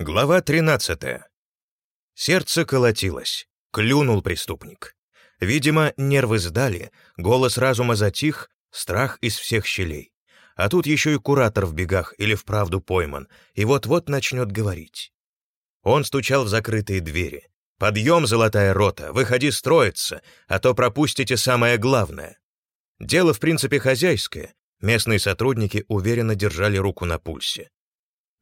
Глава 13. Сердце колотилось. Клюнул преступник. Видимо, нервы сдали, голос разума затих, страх из всех щелей. А тут еще и куратор в бегах или вправду пойман, и вот-вот начнет говорить. Он стучал в закрытые двери. «Подъем, золотая рота, выходи строиться, а то пропустите самое главное». Дело, в принципе, хозяйское. Местные сотрудники уверенно держали руку на пульсе.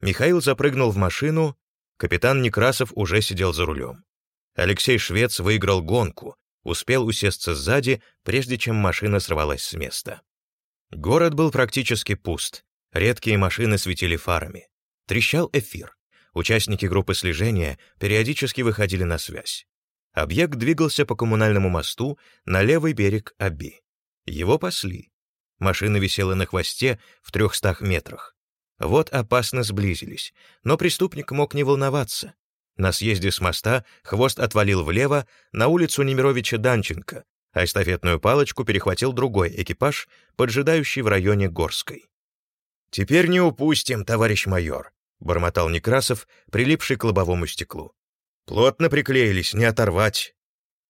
Михаил запрыгнул в машину, капитан Некрасов уже сидел за рулем. Алексей Швец выиграл гонку, успел усесться сзади, прежде чем машина сорвалась с места. Город был практически пуст, редкие машины светили фарами. Трещал эфир. Участники группы слежения периодически выходили на связь. Объект двигался по коммунальному мосту на левый берег Аби. Его пасли. Машина висела на хвосте в трехстах метрах. Вот опасно сблизились, но преступник мог не волноваться. На съезде с моста хвост отвалил влево на улицу Немировича Данченко, а эстафетную палочку перехватил другой экипаж, поджидающий в районе Горской. «Теперь не упустим, товарищ майор», — бормотал Некрасов, прилипший к лобовому стеклу. «Плотно приклеились, не оторвать».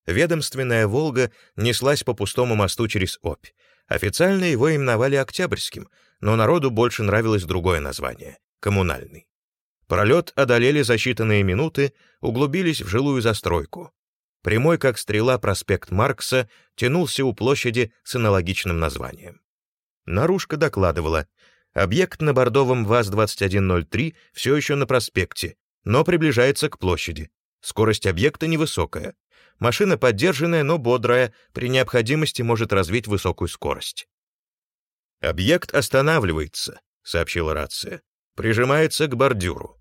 Ведомственная «Волга» неслась по пустому мосту через Обь. Официально его именовали Октябрьским, но народу больше нравилось другое название — коммунальный. Пролет одолели за считанные минуты, углубились в жилую застройку. Прямой, как стрела, проспект Маркса тянулся у площади с аналогичным названием. Наружка докладывала, объект на бордовом ВАЗ-2103 все еще на проспекте, но приближается к площади. Скорость объекта невысокая. Машина поддержанная, но бодрая, при необходимости может развить высокую скорость. «Объект останавливается», — сообщила рация. «Прижимается к бордюру».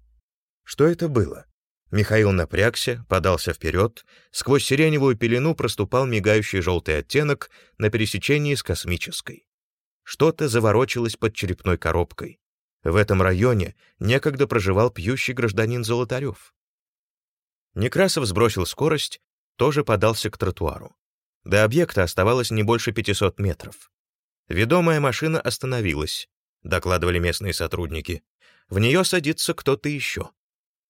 Что это было? Михаил напрягся, подался вперед, сквозь сиреневую пелену проступал мигающий желтый оттенок на пересечении с космической. Что-то заворочилось под черепной коробкой. В этом районе некогда проживал пьющий гражданин Золотарев. Некрасов сбросил скорость, тоже подался к тротуару. До объекта оставалось не больше 500 метров. Ведомая машина остановилась, докладывали местные сотрудники. В нее садится кто-то еще.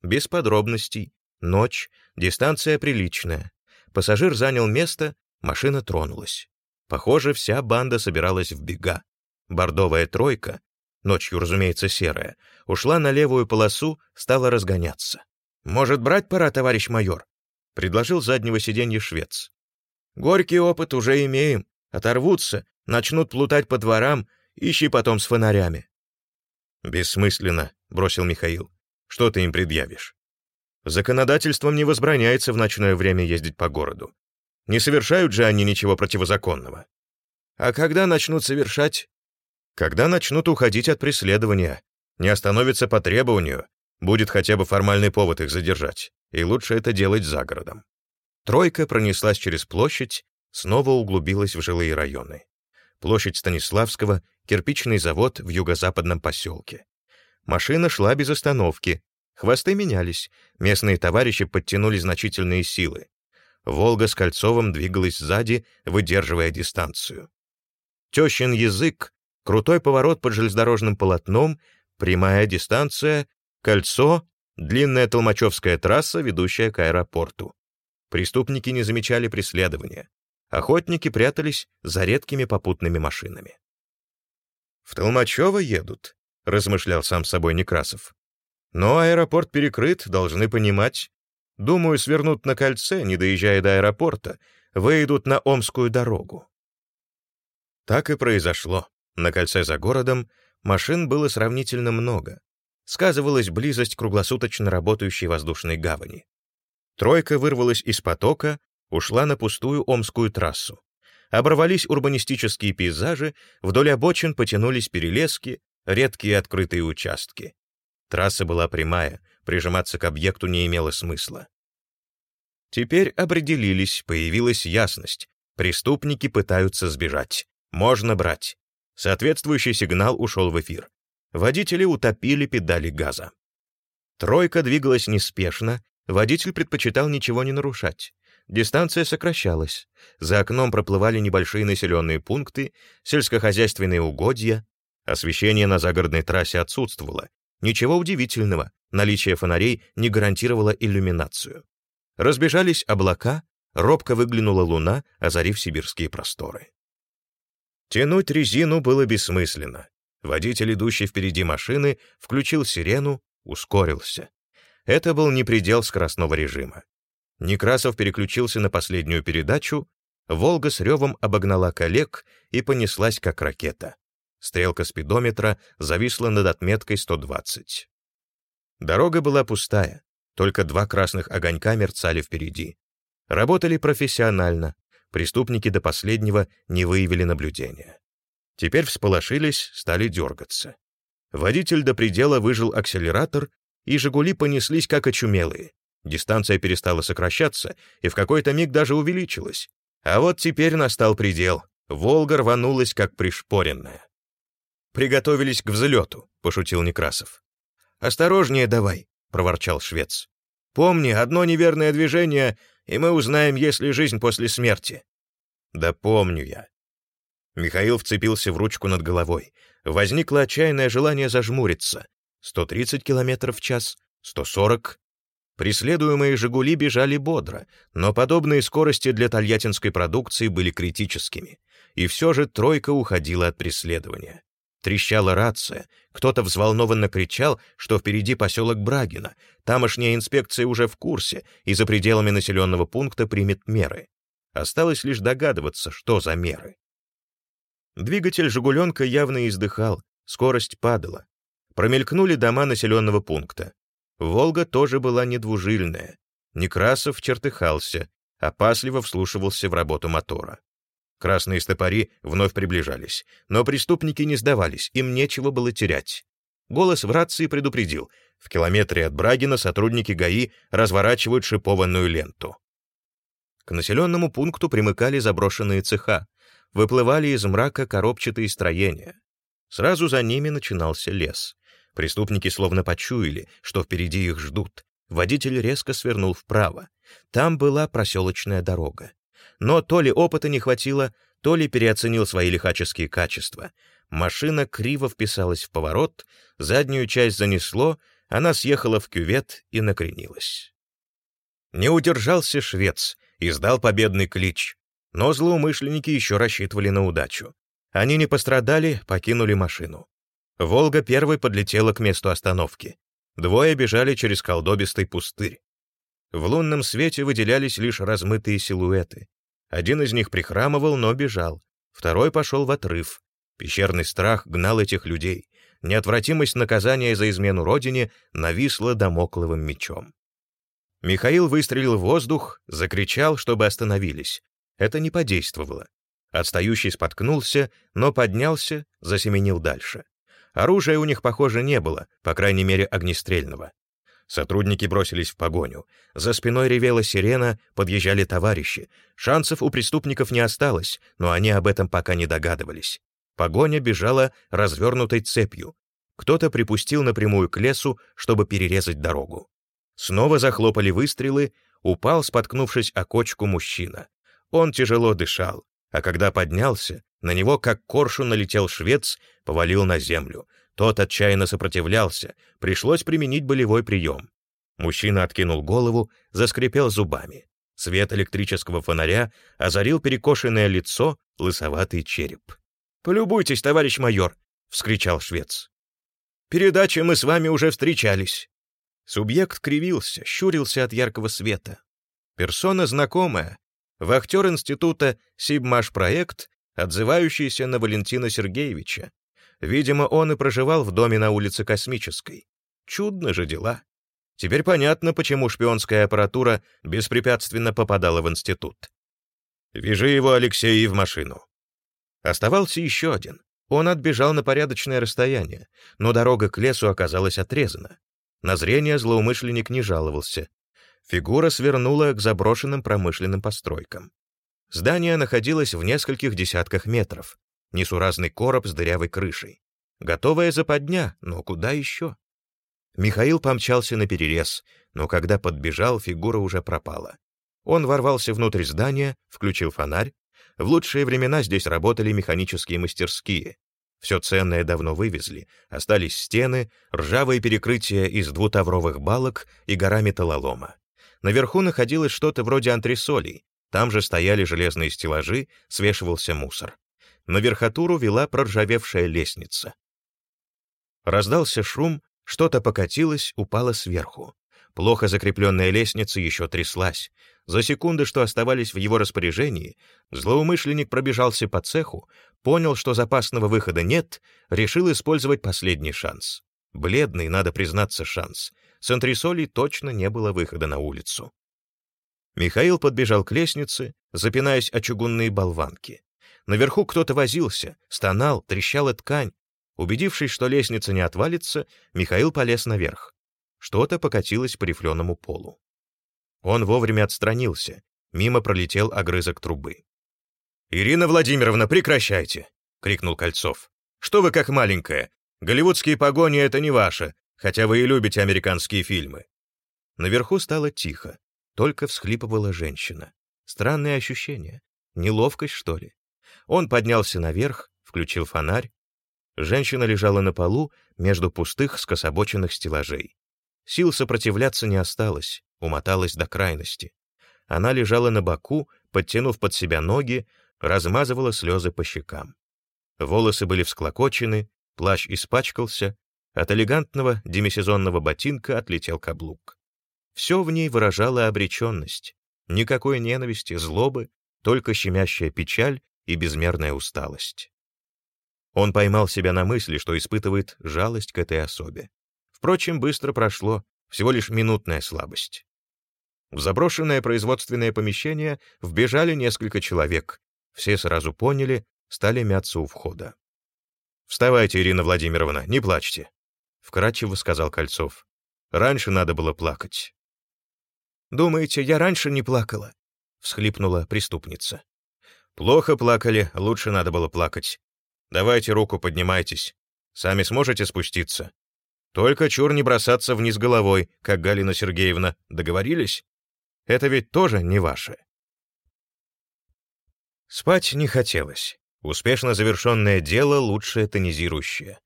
Без подробностей. Ночь, дистанция приличная. Пассажир занял место, машина тронулась. Похоже, вся банда собиралась в бега. Бордовая тройка, ночью, разумеется, серая, ушла на левую полосу, стала разгоняться. «Может, брать пора, товарищ майор?» — предложил заднего сиденья швец. «Горький опыт уже имеем. Оторвутся, начнут плутать по дворам, ищи потом с фонарями». «Бессмысленно», — бросил Михаил. «Что ты им предъявишь?» «Законодательством не возбраняется в ночное время ездить по городу. Не совершают же они ничего противозаконного». «А когда начнут совершать?» «Когда начнут уходить от преследования, не остановятся по требованию, будет хотя бы формальный повод их задержать, и лучше это делать за городом». Тройка пронеслась через площадь, снова углубилась в жилые районы площадь Станиславского, кирпичный завод в юго-западном поселке. Машина шла без остановки. Хвосты менялись, местные товарищи подтянули значительные силы. «Волга» с Кольцовым двигалась сзади, выдерживая дистанцию. Тещин язык, крутой поворот под железнодорожным полотном, прямая дистанция, кольцо, длинная толмачевская трасса, ведущая к аэропорту. Преступники не замечали преследования. Охотники прятались за редкими попутными машинами. «В Толмачево едут», — размышлял сам собой Некрасов. «Но аэропорт перекрыт, должны понимать. Думаю, свернут на кольце, не доезжая до аэропорта, выйдут на Омскую дорогу». Так и произошло. На кольце за городом машин было сравнительно много. Сказывалась близость круглосуточно работающей воздушной гавани. Тройка вырвалась из потока ушла на пустую Омскую трассу. Оборвались урбанистические пейзажи, вдоль обочин потянулись перелески, редкие открытые участки. Трасса была прямая, прижиматься к объекту не имело смысла. Теперь определились, появилась ясность. Преступники пытаются сбежать. Можно брать. Соответствующий сигнал ушел в эфир. Водители утопили педали газа. Тройка двигалась неспешно, водитель предпочитал ничего не нарушать. Дистанция сокращалась. За окном проплывали небольшие населенные пункты, сельскохозяйственные угодья. Освещение на загородной трассе отсутствовало. Ничего удивительного, наличие фонарей не гарантировало иллюминацию. Разбежались облака, робко выглянула луна, озарив сибирские просторы. Тянуть резину было бессмысленно. Водитель, идущий впереди машины, включил сирену, ускорился. Это был не предел скоростного режима. Некрасов переключился на последнюю передачу, «Волга» с ревом обогнала коллег и понеслась, как ракета. Стрелка спидометра зависла над отметкой 120. Дорога была пустая, только два красных огонька мерцали впереди. Работали профессионально, преступники до последнего не выявили наблюдения. Теперь всполошились, стали дергаться. Водитель до предела выжил акселератор, и «Жигули» понеслись как очумелые. Дистанция перестала сокращаться и в какой-то миг даже увеличилась. А вот теперь настал предел. «Волга» рванулась как пришпоренная. «Приготовились к взлету», — пошутил Некрасов. «Осторожнее давай», — проворчал швец. «Помни, одно неверное движение, и мы узнаем, есть ли жизнь после смерти». «Да помню я». Михаил вцепился в ручку над головой. Возникло отчаянное желание зажмуриться. 130 километров в час, 140. Преследуемые «Жигули» бежали бодро, но подобные скорости для тольяттинской продукции были критическими. И все же тройка уходила от преследования. Трещала рация, кто-то взволнованно кричал, что впереди поселок Брагина, тамошняя инспекция уже в курсе и за пределами населенного пункта примет меры. Осталось лишь догадываться, что за меры. Двигатель «Жигуленка» явно издыхал, скорость падала. Промелькнули дома населенного пункта. «Волга» тоже была недвужильная. Некрасов чертыхался, опасливо вслушивался в работу мотора. Красные стопори вновь приближались, но преступники не сдавались, им нечего было терять. Голос в рации предупредил. В километре от Брагина сотрудники ГАИ разворачивают шипованную ленту. К населенному пункту примыкали заброшенные цеха, выплывали из мрака коробчатые строения. Сразу за ними начинался лес. Преступники словно почуяли, что впереди их ждут. Водитель резко свернул вправо. Там была проселочная дорога. Но то ли опыта не хватило, то ли переоценил свои лихаческие качества. Машина криво вписалась в поворот, заднюю часть занесло, она съехала в кювет и накренилась. Не удержался швец, издал победный клич. Но злоумышленники еще рассчитывали на удачу. Они не пострадали, покинули машину. «Волга» первой подлетела к месту остановки. Двое бежали через колдобистый пустырь. В лунном свете выделялись лишь размытые силуэты. Один из них прихрамывал, но бежал. Второй пошел в отрыв. Пещерный страх гнал этих людей. Неотвратимость наказания за измену родине нависла домокловым мечом. Михаил выстрелил в воздух, закричал, чтобы остановились. Это не подействовало. Отстающий споткнулся, но поднялся, засеменил дальше. Оружия у них, похоже, не было, по крайней мере, огнестрельного. Сотрудники бросились в погоню. За спиной ревела сирена, подъезжали товарищи. Шансов у преступников не осталось, но они об этом пока не догадывались. Погоня бежала развернутой цепью. Кто-то припустил напрямую к лесу, чтобы перерезать дорогу. Снова захлопали выстрелы, упал, споткнувшись о кочку мужчина. Он тяжело дышал, а когда поднялся, на него, как коршун, налетел швец, повалил на землю — тот отчаянно сопротивлялся, пришлось применить болевой прием. Мужчина откинул голову, заскрипел зубами. Свет электрического фонаря озарил перекошенное лицо, лысоватый череп. «Полюбуйтесь, товарищ майор!» — вскричал швец. «Передаче мы с вами уже встречались». Субъект кривился, щурился от яркого света. Персона знакомая. Вахтер института «Сибмаш-проект», отзывающийся на Валентина Сергеевича, Видимо, он и проживал в доме на улице Космической. Чудно же дела. Теперь понятно, почему шпионская аппаратура беспрепятственно попадала в институт. «Вяжи его, Алексей, в машину». Оставался еще один. Он отбежал на порядочное расстояние, но дорога к лесу оказалась отрезана. На зрение злоумышленник не жаловался. Фигура свернула к заброшенным промышленным постройкам. Здание находилось в нескольких десятках метров несуразный короб с дырявой крышей. Готовая западня, но куда еще? Михаил помчался на перерез, но когда подбежал, фигура уже пропала. Он ворвался внутрь здания, включил фонарь. В лучшие времена здесь работали механические мастерские. Все ценное давно вывезли, остались стены, ржавые перекрытия из двутавровых балок и гора металлолома. Наверху находилось что-то вроде антресолей, там же стояли железные стеллажи, свешивался мусор. На верхотуру вела проржавевшая лестница. Раздался шум, что-то покатилось, упало сверху. Плохо закрепленная лестница еще тряслась. За секунды, что оставались в его распоряжении, злоумышленник пробежался по цеху, понял, что запасного выхода нет, решил использовать последний шанс. Бледный, надо признаться, шанс. С антресолей точно не было выхода на улицу. Михаил подбежал к лестнице, запинаясь о чугунные болванки. Наверху кто-то возился, стонал, трещала ткань. Убедившись, что лестница не отвалится, Михаил полез наверх. Что-то покатилось по рифленому полу. Он вовремя отстранился. Мимо пролетел огрызок трубы. «Ирина Владимировна, прекращайте!» — крикнул Кольцов. «Что вы как маленькая? Голливудские погони — это не ваше, хотя вы и любите американские фильмы». Наверху стало тихо. Только всхлипывала женщина. Странное ощущение. Неловкость, что ли? Он поднялся наверх, включил фонарь. Женщина лежала на полу между пустых скособоченных стеллажей. Сил сопротивляться не осталось, умоталась до крайности. Она лежала на боку, подтянув под себя ноги, размазывала слезы по щекам. Волосы были всклокочены, плащ испачкался, от элегантного демисезонного ботинка отлетел каблук. Все в ней выражало обреченность. Никакой ненависти, злобы, только щемящая печаль и безмерная усталость. Он поймал себя на мысли, что испытывает жалость к этой особе. Впрочем, быстро прошло, всего лишь минутная слабость. В заброшенное производственное помещение вбежали несколько человек. Все сразу поняли, стали мяться у входа. «Вставайте, Ирина Владимировна, не плачьте», — вкратчиво сказал Кольцов. «Раньше надо было плакать». «Думаете, я раньше не плакала?» — всхлипнула преступница. «Плохо плакали, лучше надо было плакать. Давайте руку поднимайтесь. Сами сможете спуститься?» Только чур не бросаться вниз головой, как Галина Сергеевна. Договорились? Это ведь тоже не ваше. Спать не хотелось. Успешно завершенное дело лучшее тонизирующее.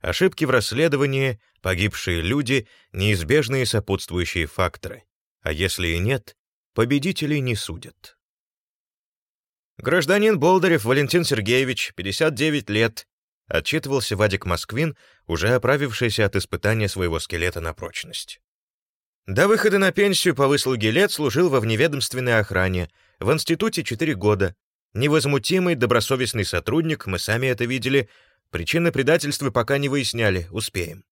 Ошибки в расследовании, погибшие люди — неизбежные сопутствующие факторы. А если и нет, победителей не судят. Гражданин Болдырев Валентин Сергеевич, 59 лет, отчитывался Вадик Москвин, уже оправившийся от испытания своего скелета на прочность. До выхода на пенсию по выслуге лет служил во вневедомственной охране, в институте 4 года. Невозмутимый, добросовестный сотрудник, мы сами это видели, причины предательства пока не выясняли, успеем.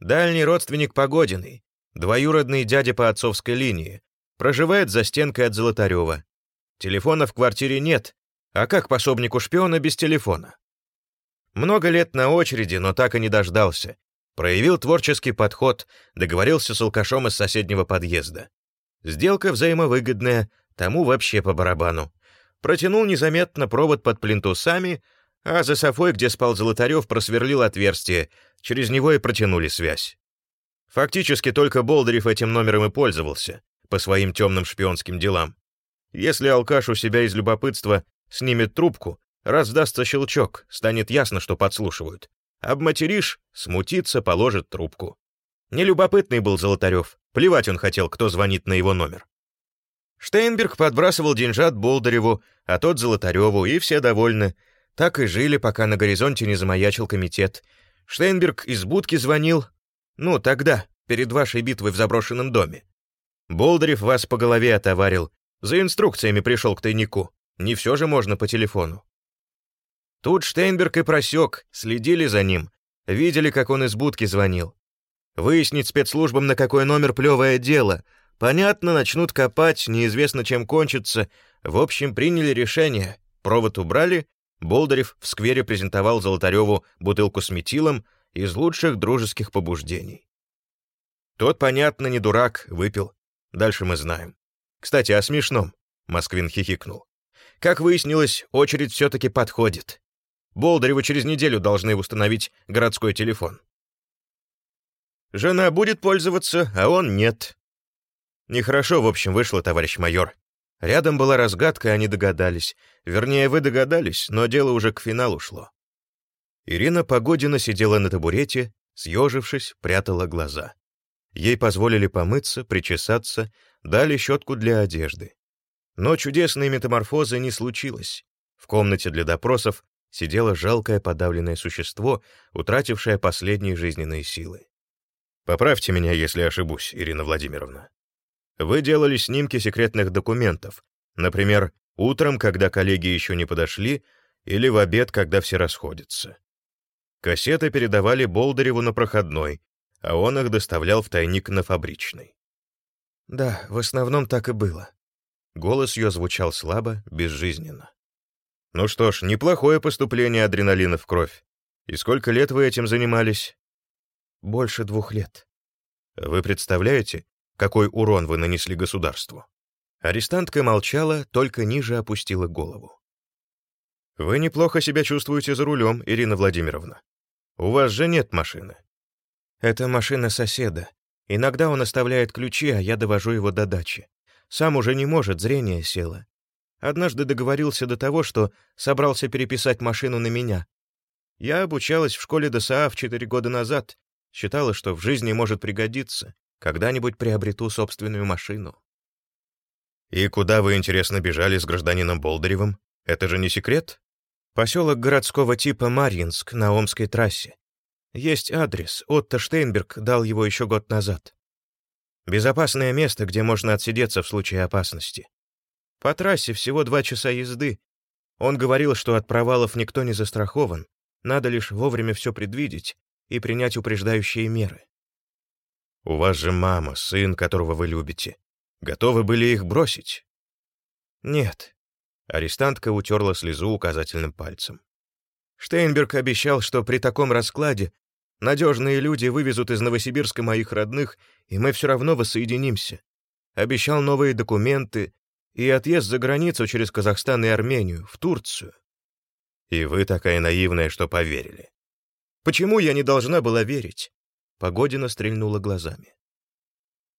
Дальний родственник Погодиной, двоюродный дядя по отцовской линии, проживает за стенкой от Золотарева. Телефона в квартире нет, а как пособнику шпиона без телефона? Много лет на очереди, но так и не дождался. Проявил творческий подход, договорился с алкашом из соседнего подъезда. Сделка взаимовыгодная, тому вообще по барабану. Протянул незаметно провод под плинтусами, а за софой, где спал Золотарев, просверлил отверстие, через него и протянули связь. Фактически только Болдырев этим номером и пользовался, по своим темным шпионским делам. Если алкаш у себя из любопытства снимет трубку, Раздастся щелчок, станет ясно, что подслушивают. Обматеришь, смутится, положит трубку. Нелюбопытный был Золотарев. Плевать он хотел, кто звонит на его номер. Штейнберг подбрасывал деньжат Болдыреву, а тот Золотареву, и все довольны. Так и жили, пока на горизонте не замаячил комитет. Штейнберг из будки звонил. Ну, тогда, перед вашей битвой в заброшенном доме. Болдырев вас по голове отоварил. За инструкциями пришел к тайнику. Не все же можно по телефону. Тут Штейнберг и просек, следили за ним, видели, как он из будки звонил. Выяснить спецслужбам, на какой номер плевое дело. Понятно, начнут копать, неизвестно, чем кончится. В общем, приняли решение. Провод убрали, Болдырев в сквере презентовал Золотареву бутылку с метилом из лучших дружеских побуждений. Тот, понятно, не дурак, выпил. Дальше мы знаем. Кстати, о смешном. Москвин хихикнул. Как выяснилось, очередь все-таки подходит. Болдыреву через неделю должны установить городской телефон. Жена будет пользоваться, а он нет. Нехорошо, в общем, вышло, товарищ майор. Рядом была разгадка, они догадались. Вернее, вы догадались, но дело уже к финалу шло. Ирина Погодина сидела на табурете, съежившись, прятала глаза. Ей позволили помыться, причесаться, дали щетку для одежды. Но чудесной метаморфозы не случилось. В комнате для допросов сидело жалкое подавленное существо, утратившее последние жизненные силы. Поправьте меня, если ошибусь, Ирина Владимировна. Вы делали снимки секретных документов, например, утром, когда коллеги еще не подошли, или в обед, когда все расходятся. Кассеты передавали Болдыреву на проходной, а он их доставлял в тайник на фабричный. Да, в основном так и было. Голос ее звучал слабо, безжизненно. Ну что ж, неплохое поступление адреналина в кровь. И сколько лет вы этим занимались? Больше двух лет. Вы представляете, какой урон вы нанесли государству? Арестантка молчала, только ниже опустила голову. Вы неплохо себя чувствуете за рулем, Ирина Владимировна. У вас же нет машины. Это машина соседа. Иногда он оставляет ключи, а я довожу его до дачи. Сам уже не может, зрение село. Однажды договорился до того, что собрался переписать машину на меня. Я обучалась в школе ДСА четыре года назад, считала, что в жизни может пригодиться, когда-нибудь приобрету собственную машину. И куда вы, интересно, бежали с гражданином Болдыревым? Это же не секрет? Поселок городского типа Марьинск на Омской трассе. Есть адрес, Отто Штейнберг дал его еще год назад. Безопасное место, где можно отсидеться в случае опасности. По трассе всего два часа езды. Он говорил, что от провалов никто не застрахован, надо лишь вовремя все предвидеть и принять упреждающие меры. У вас же мама, сын, которого вы любите. Готовы были их бросить? Нет. Арестантка утерла слезу указательным пальцем. Штейнберг обещал, что при таком раскладе Надежные люди вывезут из Новосибирска моих родных, и мы все равно воссоединимся. Обещал новые документы и отъезд за границу через Казахстан и Армению, в Турцию. И вы такая наивная, что поверили. Почему я не должна была верить? Погодина стрельнула глазами.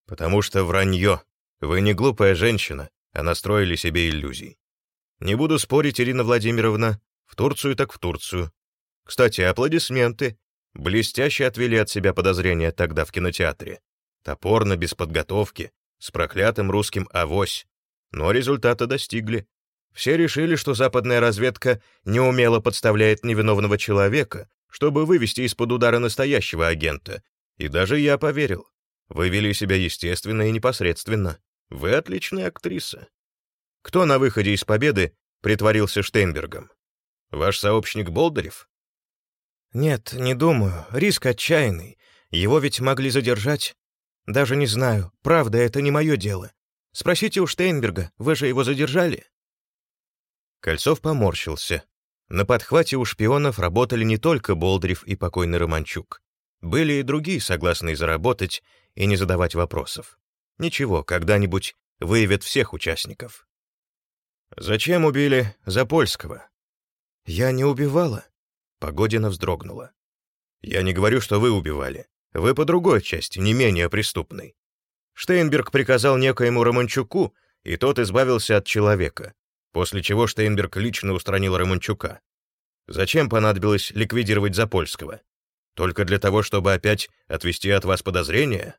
Потому что вранье. Вы не глупая женщина, а настроили себе иллюзий. Не буду спорить, Ирина Владимировна, в Турцию так в Турцию. Кстати, аплодисменты. Блестяще отвели от себя подозрения тогда в кинотеатре. Топорно, без подготовки, с проклятым русским «авось». Но результата достигли. Все решили, что западная разведка неумело подставляет невиновного человека, чтобы вывести из-под удара настоящего агента. И даже я поверил. Вы вели себя естественно и непосредственно. Вы отличная актриса. Кто на выходе из победы притворился Штейнбергом? Ваш сообщник Болдырев? «Нет, не думаю. Риск отчаянный. Его ведь могли задержать. Даже не знаю. Правда, это не мое дело. Спросите у Штейнберга, вы же его задержали?» Кольцов поморщился. На подхвате у шпионов работали не только Болдырев и покойный Романчук. Были и другие, согласные заработать и не задавать вопросов. Ничего, когда-нибудь выявят всех участников. «Зачем убили Запольского?» «Я не убивала», Погодина вздрогнула. «Я не говорю, что вы убивали. Вы по другой части, не менее преступной. Штейнберг приказал некоему Романчуку, и тот избавился от человека, после чего Штейнберг лично устранил Романчука. Зачем понадобилось ликвидировать Запольского? Только для того, чтобы опять отвести от вас подозрения?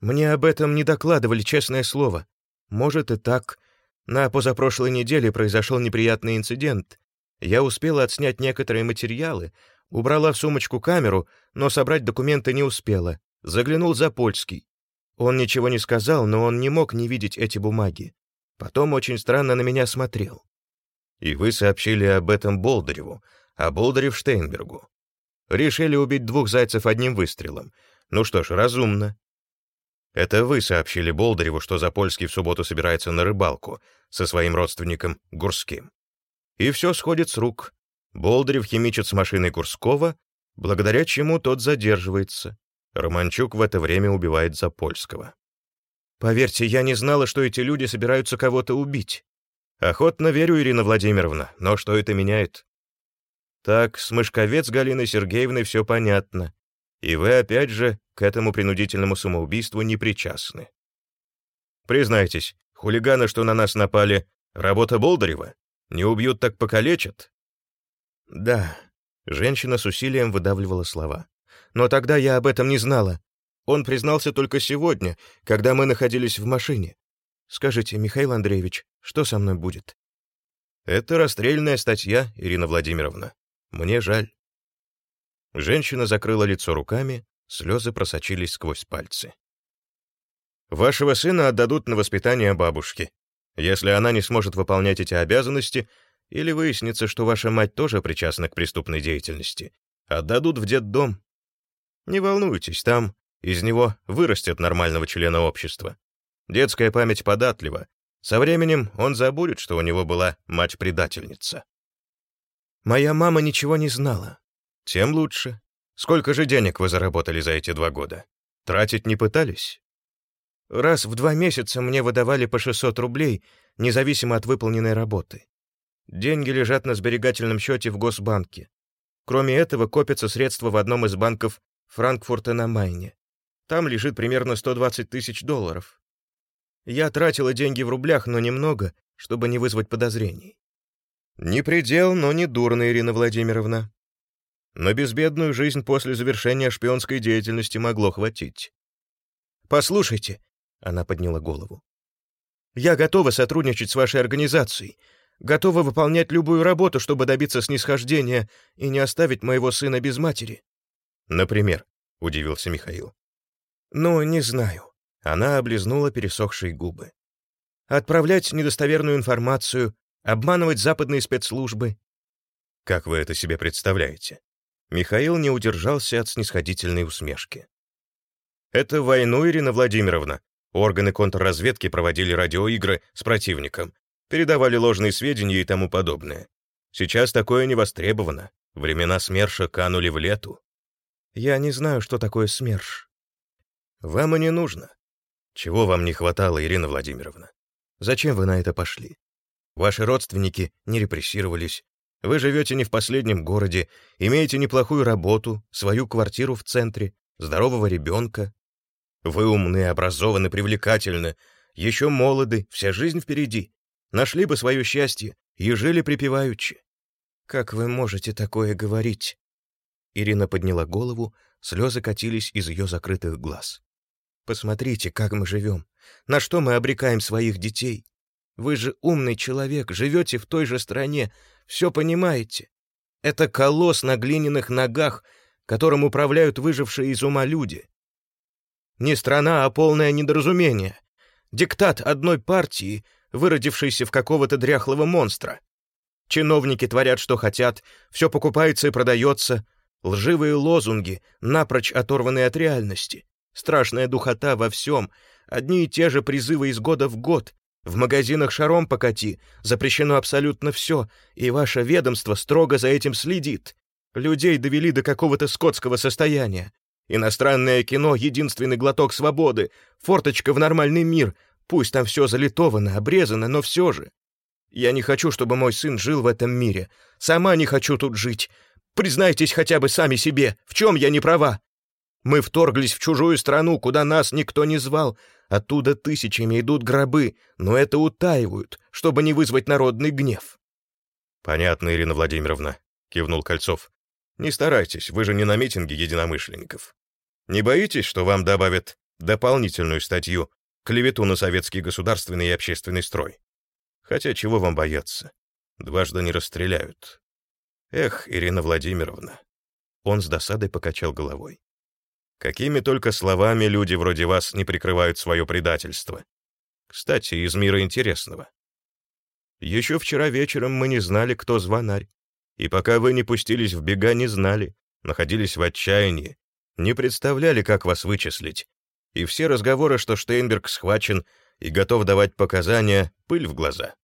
Мне об этом не докладывали, честное слово. Может и так. На позапрошлой неделе произошел неприятный инцидент, я успела отснять некоторые материалы, убрала в сумочку камеру, но собрать документы не успела. Заглянул за Польский. Он ничего не сказал, но он не мог не видеть эти бумаги. Потом очень странно на меня смотрел. И вы сообщили об этом Болдыреву, а Болдырев Штейнбергу. Решили убить двух зайцев одним выстрелом. Ну что ж, разумно. Это вы сообщили Болдыреву, что Запольский в субботу собирается на рыбалку со своим родственником Гурским. И все сходит с рук. Болдырев химичит с машиной Курского, благодаря чему тот задерживается. Романчук в это время убивает Запольского. Поверьте, я не знала, что эти люди собираются кого-то убить. Охотно верю, Ирина Владимировна, но что это меняет? Так, с Мышковец Галиной Сергеевной все понятно. И вы, опять же, к этому принудительному самоубийству не причастны. Признайтесь, хулиганы, что на нас напали, работа Болдырева? Не убьют, так покалечат?» «Да», Женщина с усилием выдавливала слова. «Но тогда я об этом не знала. Он признался только сегодня, когда мы находились в машине. Скажите, Михаил Андреевич, что со мной будет?» «Это расстрельная статья, Ирина Владимировна. Мне жаль». Женщина закрыла лицо руками, слезы просочились сквозь пальцы. «Вашего сына отдадут на воспитание бабушки. Если она не сможет выполнять эти обязанности, или выяснится, что ваша мать тоже причастна к преступной деятельности, отдадут в детдом. Не волнуйтесь, там из него вырастет нормального члена общества. Детская память податлива. Со временем он забудет, что у него была мать-предательница. Моя мама ничего не знала. Тем лучше. Сколько же денег вы заработали за эти два года? Тратить не пытались? Раз в два месяца мне выдавали по 600 рублей, независимо от выполненной работы. Деньги лежат на сберегательном счете в Госбанке. Кроме этого, копятся средства в одном из банков Франкфурта на Майне. Там лежит примерно 120 тысяч долларов. Я тратила деньги в рублях, но немного, чтобы не вызвать подозрений. Не предел, но не дурно, Ирина Владимировна. Но безбедную жизнь после завершения шпионской деятельности могло хватить. «Послушайте», — она подняла голову, — «я готова сотрудничать с вашей организацией, готова выполнять любую работу, чтобы добиться снисхождения и не оставить моего сына без матери». «Например», — удивился Михаил. «Ну, не знаю». Она облизнула пересохшие губы. «Отправлять недостоверную информацию, обманывать западные спецслужбы». «Как вы это себе представляете?» Михаил не удержался от снисходительной усмешки. «Это войну, Ирина Владимировна. Органы контрразведки проводили радиоигры с противником, передавали ложные сведения и тому подобное. Сейчас такое не востребовано. Времена СМЕРШа канули в лету. Я не знаю, что такое СМЕРШ. Вам и не нужно. Чего вам не хватало, Ирина Владимировна? Зачем вы на это пошли? Ваши родственники не репрессировались. Вы живете не в последнем городе, имеете неплохую работу, свою квартиру в центре, здорового ребенка. Вы умны, образованы, привлекательны, еще молоды, вся жизнь впереди нашли бы свое счастье и жили припеваючи. Как вы можете такое говорить? Ирина подняла голову, слезы катились из ее закрытых глаз. Посмотрите, как мы живем, на что мы обрекаем своих детей. Вы же умный человек, живете в той же стране, все понимаете. Это колосс на глиняных ногах, которым управляют выжившие из ума люди. Не страна, а полное недоразумение. Диктат одной партии — выродившийся в какого-то дряхлого монстра. Чиновники творят, что хотят, все покупается и продается, лживые лозунги, напрочь оторванные от реальности, страшная духота во всем, одни и те же призывы из года в год, в магазинах шаром покати, запрещено абсолютно все, и ваше ведомство строго за этим следит. Людей довели до какого-то скотского состояния. Иностранное кино — единственный глоток свободы, форточка в нормальный мир — Пусть там все залитовано, обрезано, но все же. Я не хочу, чтобы мой сын жил в этом мире. Сама не хочу тут жить. Признайтесь хотя бы сами себе, в чем я не права. Мы вторглись в чужую страну, куда нас никто не звал. Оттуда тысячами идут гробы, но это утаивают, чтобы не вызвать народный гнев. «Понятно, Ирина Владимировна», — кивнул Кольцов. «Не старайтесь, вы же не на митинге единомышленников. Не боитесь, что вам добавят дополнительную статью клевету на советский государственный и общественный строй. Хотя чего вам бояться? Дважды не расстреляют. Эх, Ирина Владимировна. Он с досадой покачал головой. Какими только словами люди вроде вас не прикрывают свое предательство. Кстати, из мира интересного. Еще вчера вечером мы не знали, кто звонарь. И пока вы не пустились в бега, не знали, находились в отчаянии, не представляли, как вас вычислить, и все разговоры, что Штейнберг схвачен и готов давать показания, пыль в глаза.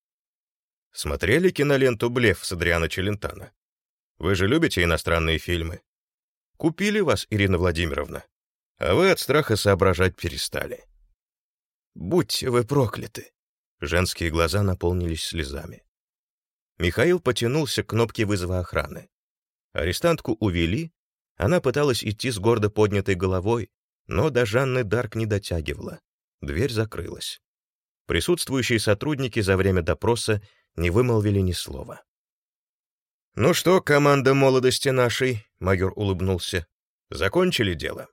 Смотрели киноленту «Блеф» с Адриана Челентана? Вы же любите иностранные фильмы? Купили вас, Ирина Владимировна, а вы от страха соображать перестали. Будьте вы прокляты. Женские глаза наполнились слезами. Михаил потянулся к кнопке вызова охраны. Арестантку увели, она пыталась идти с гордо поднятой головой, но до Жанны Дарк не дотягивала. Дверь закрылась. Присутствующие сотрудники за время допроса не вымолвили ни слова. «Ну что, команда молодости нашей?» — майор улыбнулся. «Закончили дело?»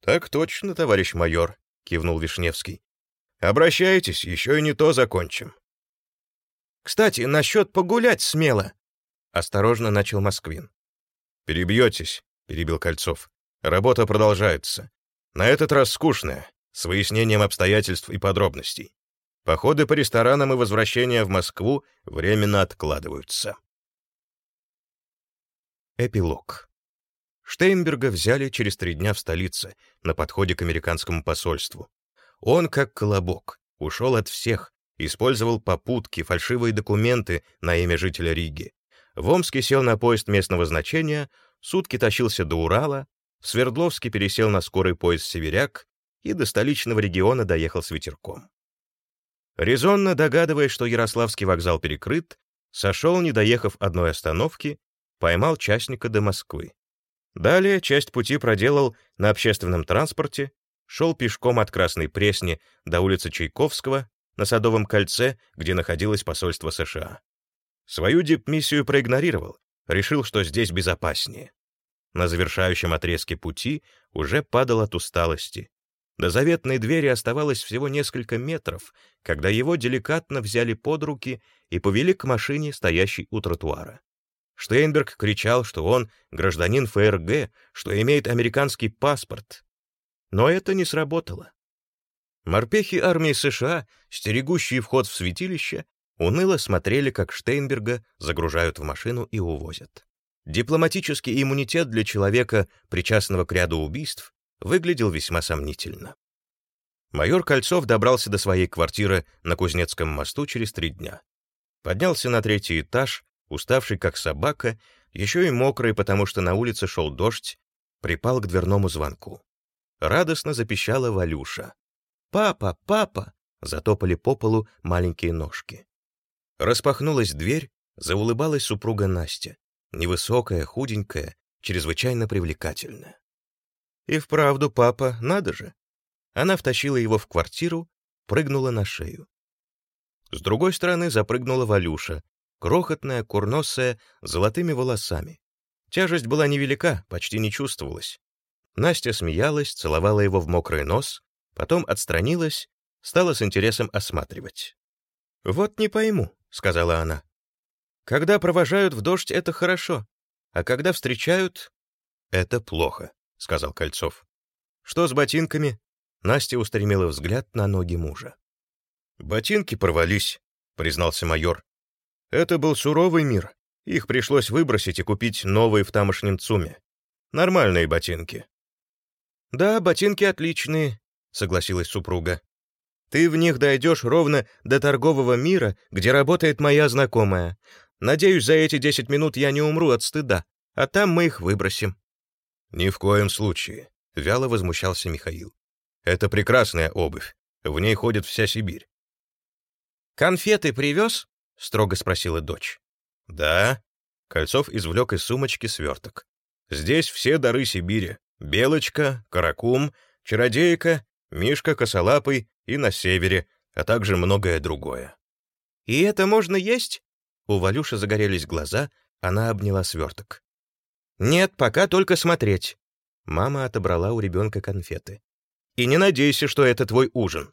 «Так точно, товарищ майор», — кивнул Вишневский. «Обращайтесь, еще и не то закончим». «Кстати, насчет погулять смело», — осторожно начал Москвин. «Перебьетесь», — перебил Кольцов. «Работа продолжается. На этот раз скучная, с выяснением обстоятельств и подробностей. Походы по ресторанам и возвращения в Москву временно откладываются». Эпилог. Штейнберга взяли через три дня в столице, на подходе к американскому посольству. Он, как колобок, ушел от всех, использовал попутки, фальшивые документы на имя жителя Риги. В Омске сел на поезд местного значения, сутки тащился до Урала, в Свердловске пересел на скорый поезд «Северяк» и до столичного региона доехал с ветерком. Резонно догадываясь, что Ярославский вокзал перекрыт, сошел, не доехав одной остановки, поймал частника до Москвы. Далее часть пути проделал на общественном транспорте, шел пешком от Красной Пресни до улицы Чайковского на Садовом кольце, где находилось посольство США. Свою дипмиссию проигнорировал, решил, что здесь безопаснее. На завершающем отрезке пути уже падал от усталости. До заветной двери оставалось всего несколько метров, когда его деликатно взяли под руки и повели к машине, стоящей у тротуара. Штейнберг кричал, что он гражданин ФРГ, что имеет американский паспорт. Но это не сработало. Морпехи армии США, стерегущие вход в святилище, уныло смотрели, как Штейнберга загружают в машину и увозят. Дипломатический иммунитет для человека, причастного к ряду убийств, выглядел весьма сомнительно. Майор Кольцов добрался до своей квартиры на Кузнецком мосту через три дня. Поднялся на третий этаж, уставший как собака, еще и мокрый, потому что на улице шел дождь, припал к дверному звонку. Радостно запищала Валюша. «Папа, папа!» — затопали по полу маленькие ножки. Распахнулась дверь, заулыбалась супруга Настя, невысокая, худенькая, чрезвычайно привлекательная. И вправду, папа, надо же. Она втащила его в квартиру, прыгнула на шею. С другой стороны запрыгнула Валюша, крохотная, курносая, с золотыми волосами. Тяжесть была невелика, почти не чувствовалась. Настя смеялась, целовала его в мокрый нос, потом отстранилась, стала с интересом осматривать. «Вот не пойму», — сказала она. «Когда провожают в дождь, это хорошо, а когда встречают, это плохо», — сказал Кольцов. «Что с ботинками?» Настя устремила взгляд на ноги мужа. «Ботинки порвались», — признался майор. Это был суровый мир. Их пришлось выбросить и купить новые в тамошнем ЦУМе. Нормальные ботинки. «Да, ботинки отличные», — согласилась супруга. «Ты в них дойдешь ровно до торгового мира, где работает моя знакомая. Надеюсь, за эти десять минут я не умру от стыда, а там мы их выбросим». «Ни в коем случае», — вяло возмущался Михаил. «Это прекрасная обувь. В ней ходит вся Сибирь». «Конфеты привез?» — строго спросила дочь. «Да». Кольцов извлек из сумочки сверток. «Здесь все дары Сибири. Белочка, Каракум, Чародейка, Мишка Косолапый и на севере, а также многое другое». «И это можно есть?» У Валюши загорелись глаза, она обняла сверток. «Нет, пока только смотреть». Мама отобрала у ребенка конфеты. «И не надейся, что это твой ужин».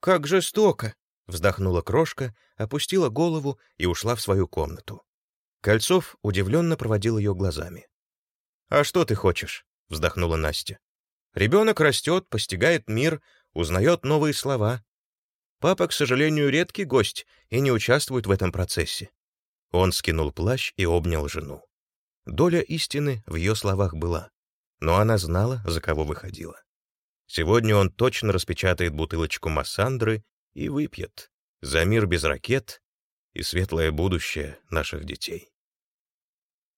«Как жестоко!» Вздохнула крошка, опустила голову и ушла в свою комнату. Кольцов удивленно проводил ее глазами. «А что ты хочешь?» — вздохнула Настя. «Ребенок растет, постигает мир, узнает новые слова. Папа, к сожалению, редкий гость и не участвует в этом процессе». Он скинул плащ и обнял жену. Доля истины в ее словах была, но она знала, за кого выходила. Сегодня он точно распечатает бутылочку массандры и выпьет за мир без ракет и светлое будущее наших детей.